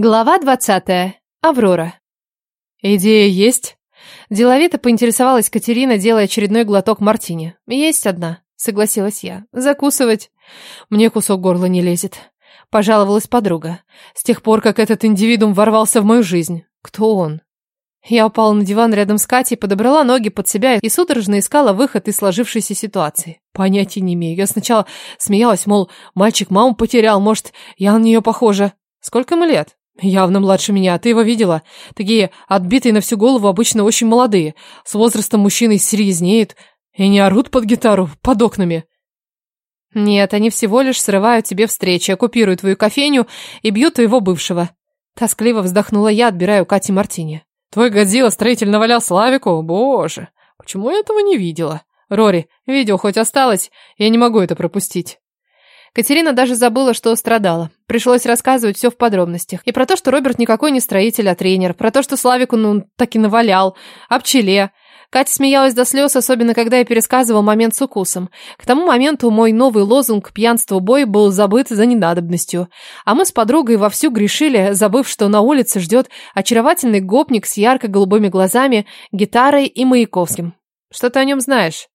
Глава двадцатая. Аврора. «Идея есть?» Деловито поинтересовалась Катерина, делая очередной глоток мартини. «Есть одна», — согласилась я. «Закусывать?» «Мне кусок горла не лезет», — пожаловалась подруга. «С тех пор, как этот индивидуум ворвался в мою жизнь. Кто он?» Я упала на диван рядом с Катей, подобрала ноги под себя и судорожно искала выход из сложившейся ситуации. Понятия не имею. Я сначала смеялась, мол, мальчик маму потерял, может, я на нее похожа. Сколько ему лет? Явно младше меня, ты его видела? Такие отбитые на всю голову обычно очень молодые. С возрастом мужчины серьезнеют и не орут под гитару, под окнами. Нет, они всего лишь срывают тебе встречи, оккупируют твою кофейню и бьют твоего бывшего. Тоскливо вздохнула я, отбирая у Кати мартини. Твой Годзилла строитель навалял Славику? Боже, почему я этого не видела? Рори, видео хоть осталось? Я не могу это пропустить. Катерина даже забыла, что страдала. Пришлось рассказывать все в подробностях. И про то, что Роберт никакой не строитель, а тренер. Про то, что Славику, ну, так и навалял. О пчеле. Катя смеялась до слез, особенно когда я пересказывал момент с укусом. К тому моменту мой новый лозунг «Пьянство бой» был забыт за ненадобностью. А мы с подругой вовсю грешили, забыв, что на улице ждет очаровательный гопник с ярко-голубыми глазами, гитарой и Маяковским. Что ты о нем знаешь?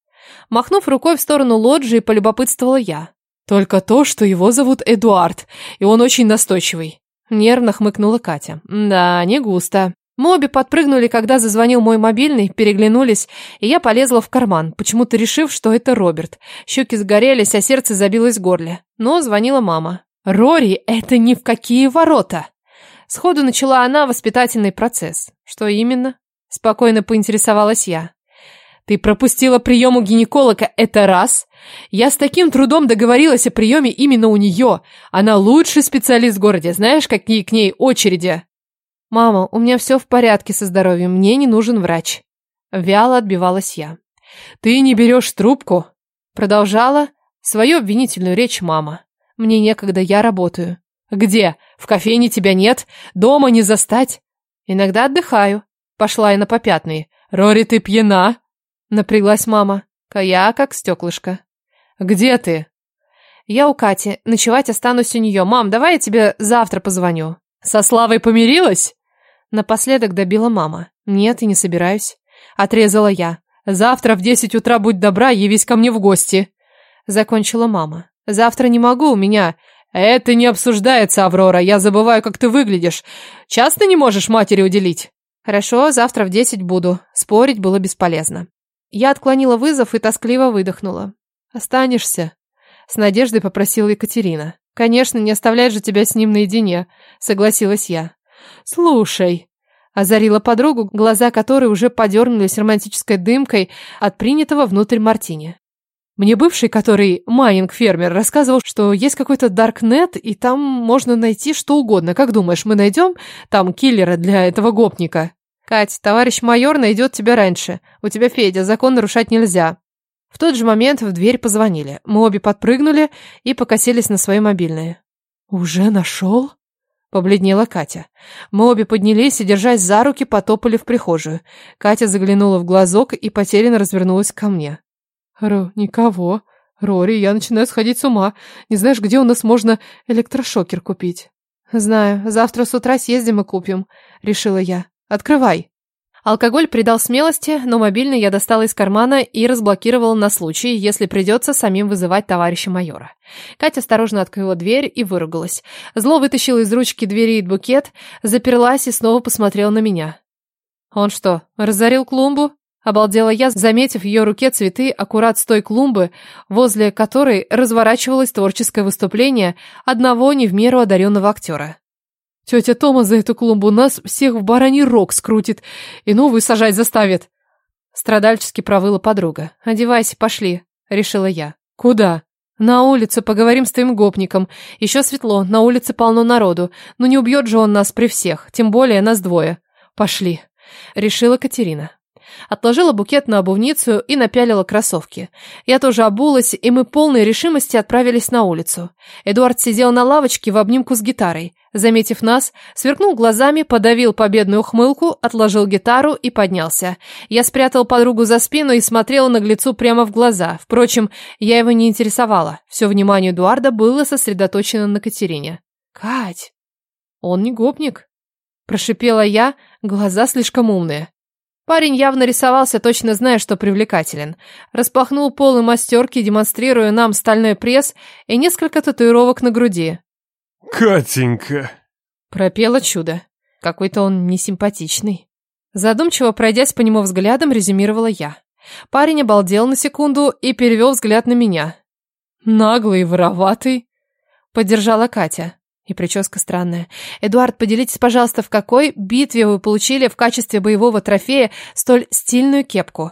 Махнув рукой в сторону лоджии, полюбопытствовала я. Только то, что его зовут Эдуард, и он очень настойчивый. Нервно хмыкнула Катя. Да, не густо. Мы обе подпрыгнули, когда зазвонил мой мобильный, переглянулись, и я полезла в карман, почему-то решив, что это Роберт. Щеки сгорелись, а сердце забилось в горле. Но звонила мама. «Рори, это ни в какие ворота!» Сходу начала она воспитательный процесс. «Что именно?» Спокойно поинтересовалась я. Ты пропустила прием у гинеколога, это раз. Я с таким трудом договорилась о приеме именно у нее. Она лучший специалист в городе, знаешь, какие к ней очереди? Мама, у меня все в порядке со здоровьем, мне не нужен врач. Вяло отбивалась я. Ты не берешь трубку? Продолжала свою обвинительную речь мама. Мне некогда, я работаю. Где? В кофейне тебя нет? Дома не застать? Иногда отдыхаю. Пошла я на попятные. Рори, ты пьяна? Напряглась мама. Я как стеклышко. Где ты? Я у Кати. Ночевать останусь у нее. Мам, давай я тебе завтра позвоню. Со Славой помирилась? Напоследок добила мама. Нет, и не собираюсь. Отрезала я. Завтра в десять утра будь добра, явись ко мне в гости. Закончила мама. Завтра не могу, у меня... Это не обсуждается, Аврора. Я забываю, как ты выглядишь. Часто не можешь матери уделить? Хорошо, завтра в десять буду. Спорить было бесполезно. Я отклонила вызов и тоскливо выдохнула. «Останешься?» С надеждой попросила Екатерина. «Конечно, не оставлять же тебя с ним наедине», согласилась я. «Слушай», озарила подругу, глаза которой уже подернулись романтической дымкой от принятого внутрь мартини. Мне бывший, который майнинг-фермер, рассказывал, что есть какой-то даркнет, и там можно найти что угодно. Как думаешь, мы найдем там киллера для этого гопника? «Кать, товарищ майор найдет тебя раньше. У тебя Федя, закон нарушать нельзя». В тот же момент в дверь позвонили. Мы обе подпрыгнули и покосились на свои мобильные. «Уже нашел?» Побледнела Катя. Мы обе поднялись и, держась за руки, потопали в прихожую. Катя заглянула в глазок и потерянно развернулась ко мне. «Ро, никого. Рори, я начинаю сходить с ума. Не знаешь, где у нас можно электрошокер купить?» «Знаю. Завтра с утра съездим и купим», — решила я. Открывай. Алкоголь придал смелости, но мобильный я достала из кармана и разблокировала на случай, если придется самим вызывать товарища майора. Катя осторожно открыла дверь и выругалась. Зло вытащила из ручки двери букет, заперлась и снова посмотрела на меня. «Он что, разорил клумбу?» Обалдела я, заметив в ее руке цветы аккурат с той клумбы, возле которой разворачивалось творческое выступление одного не в меру одаренного актера. Тетя Тома за эту клумбу нас всех в бараний рог скрутит и новую сажать заставит. Страдальчески провыла подруга. «Одевайся, пошли», — решила я. «Куда?» «На улицу, поговорим с твоим гопником. Еще светло, на улице полно народу. Но не убьет же он нас при всех, тем более нас двое. Пошли», — решила Катерина. Отложила букет на обувницу и напялила кроссовки. Я тоже обулась, и мы полной решимости отправились на улицу. Эдуард сидел на лавочке в обнимку с гитарой. Заметив нас, сверкнул глазами, подавил победную ухмылку, отложил гитару и поднялся. Я спрятал подругу за спину и смотрела наглецу прямо в глаза. Впрочем, я его не интересовала. Все внимание Эдуарда было сосредоточено на Катерине. «Кать!» Он не гопник. Прошипела я, глаза слишком умные. Парень явно рисовался, точно зная, что привлекателен. Распахнул полы мастерки, демонстрируя нам стальной пресс и несколько татуировок на груди. «Катенька!» Пропело чудо. Какой-то он несимпатичный. Задумчиво пройдясь по нему взглядом, резюмировала я. Парень обалдел на секунду и перевел взгляд на меня. «Наглый, вороватый», — поддержала Катя. И прическа странная. Эдуард, поделитесь, пожалуйста, в какой битве вы получили в качестве боевого трофея столь стильную кепку?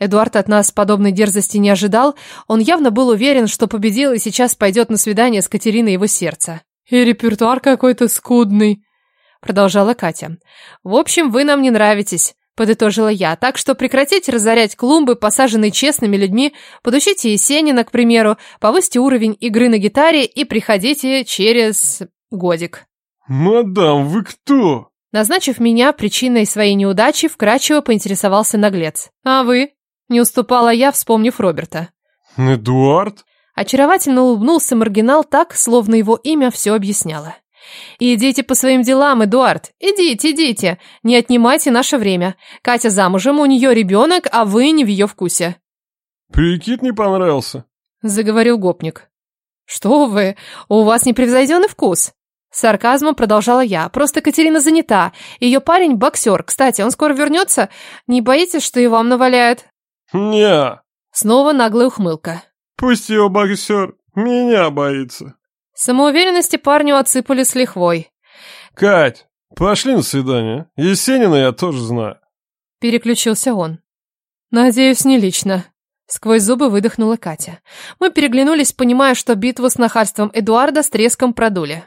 Эдуард от нас подобной дерзости не ожидал. Он явно был уверен, что победил и сейчас пойдет на свидание с Катериной его сердца. И репертуар какой-то скудный, продолжала Катя. В общем, вы нам не нравитесь подытожила я. Так что прекратите разорять клумбы, посаженные честными людьми, подучите Есенина, к примеру, повысьте уровень игры на гитаре и приходите через годик. «Мадам, вы кто?» Назначив меня причиной своей неудачи, вкрадчиво поинтересовался наглец. «А вы?» – не уступала я, вспомнив Роберта. «Эдуард?» Очаровательно улыбнулся маргинал так, словно его имя все объясняло. «Идите по своим делам, Эдуард. Идите, идите. Не отнимайте наше время. Катя замужем, у нее ребенок, а вы не в ее вкусе». «Прикид не понравился», — заговорил гопник. «Что вы? У вас непревзойденный вкус». Сарказмом продолжала я. «Просто Катерина занята. Ее парень боксер. Кстати, он скоро вернется. Не боитесь, что и вам наваляют?» «Не». Снова наглая ухмылка. «Пусть его боксер меня боится». Самоуверенности парню отсыпали с лихвой. «Кать, пошли на свидание. Есенина я тоже знаю». Переключился он. «Надеюсь, не лично». Сквозь зубы выдохнула Катя. Мы переглянулись, понимая, что битву с нахальством Эдуарда с треском продули.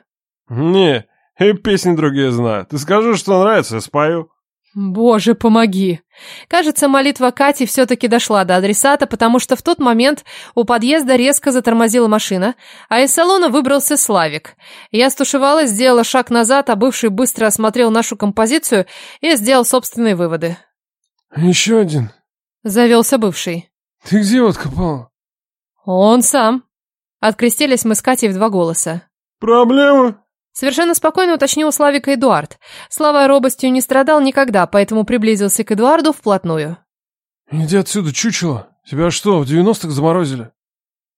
«Не, и песни другие знаю. Ты скажи, что нравится, я спою». Боже, помоги. Кажется, молитва Кати все-таки дошла до адресата, потому что в тот момент у подъезда резко затормозила машина, а из салона выбрался Славик. Я стушевалась, сделала шаг назад, а бывший быстро осмотрел нашу композицию и сделал собственные выводы. «Еще один», — завелся бывший. «Ты где откопал? «Он сам». Открестились мы с Катей в два голоса. «Проблемы?» Совершенно спокойно уточнил Славика Эдуард. Слава робостью не страдал никогда, поэтому приблизился к Эдуарду вплотную. «Иди отсюда, чучело! Тебя что, в девяностых заморозили?»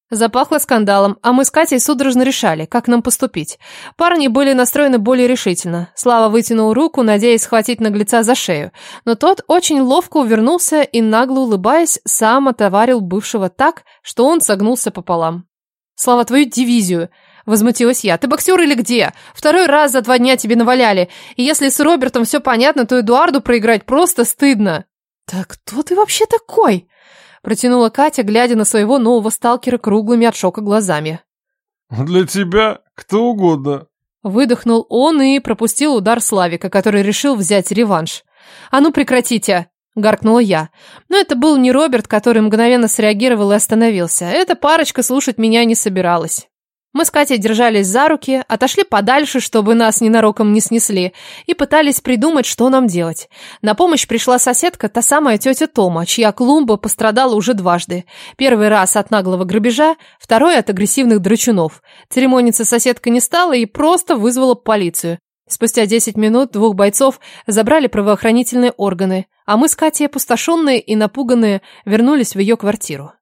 Запахло скандалом, а мы с Катей судорожно решали, как нам поступить. Парни были настроены более решительно. Слава вытянул руку, надеясь схватить наглеца за шею, но тот очень ловко увернулся и, нагло улыбаясь, сам отоварил бывшего так, что он согнулся пополам. «Слава, твою дивизию!» Возмутилась я. «Ты боксер или где? Второй раз за два дня тебе наваляли. И если с Робертом все понятно, то Эдуарду проиграть просто стыдно». «Да кто ты вообще такой?» Протянула Катя, глядя на своего нового сталкера круглыми от шока глазами. «Для тебя кто угодно». Выдохнул он и пропустил удар Славика, который решил взять реванш. «А ну прекратите!» — гаркнула я. Но это был не Роберт, который мгновенно среагировал и остановился. Эта парочка слушать меня не собиралась. Мы с Катей держались за руки, отошли подальше, чтобы нас ненароком не снесли, и пытались придумать, что нам делать. На помощь пришла соседка, та самая тетя Тома, чья клумба пострадала уже дважды. Первый раз от наглого грабежа, второй от агрессивных драчунов. Церемониться соседка не стала и просто вызвала полицию. Спустя 10 минут двух бойцов забрали правоохранительные органы, а мы с Катей, опустошенные и напуганные, вернулись в ее квартиру.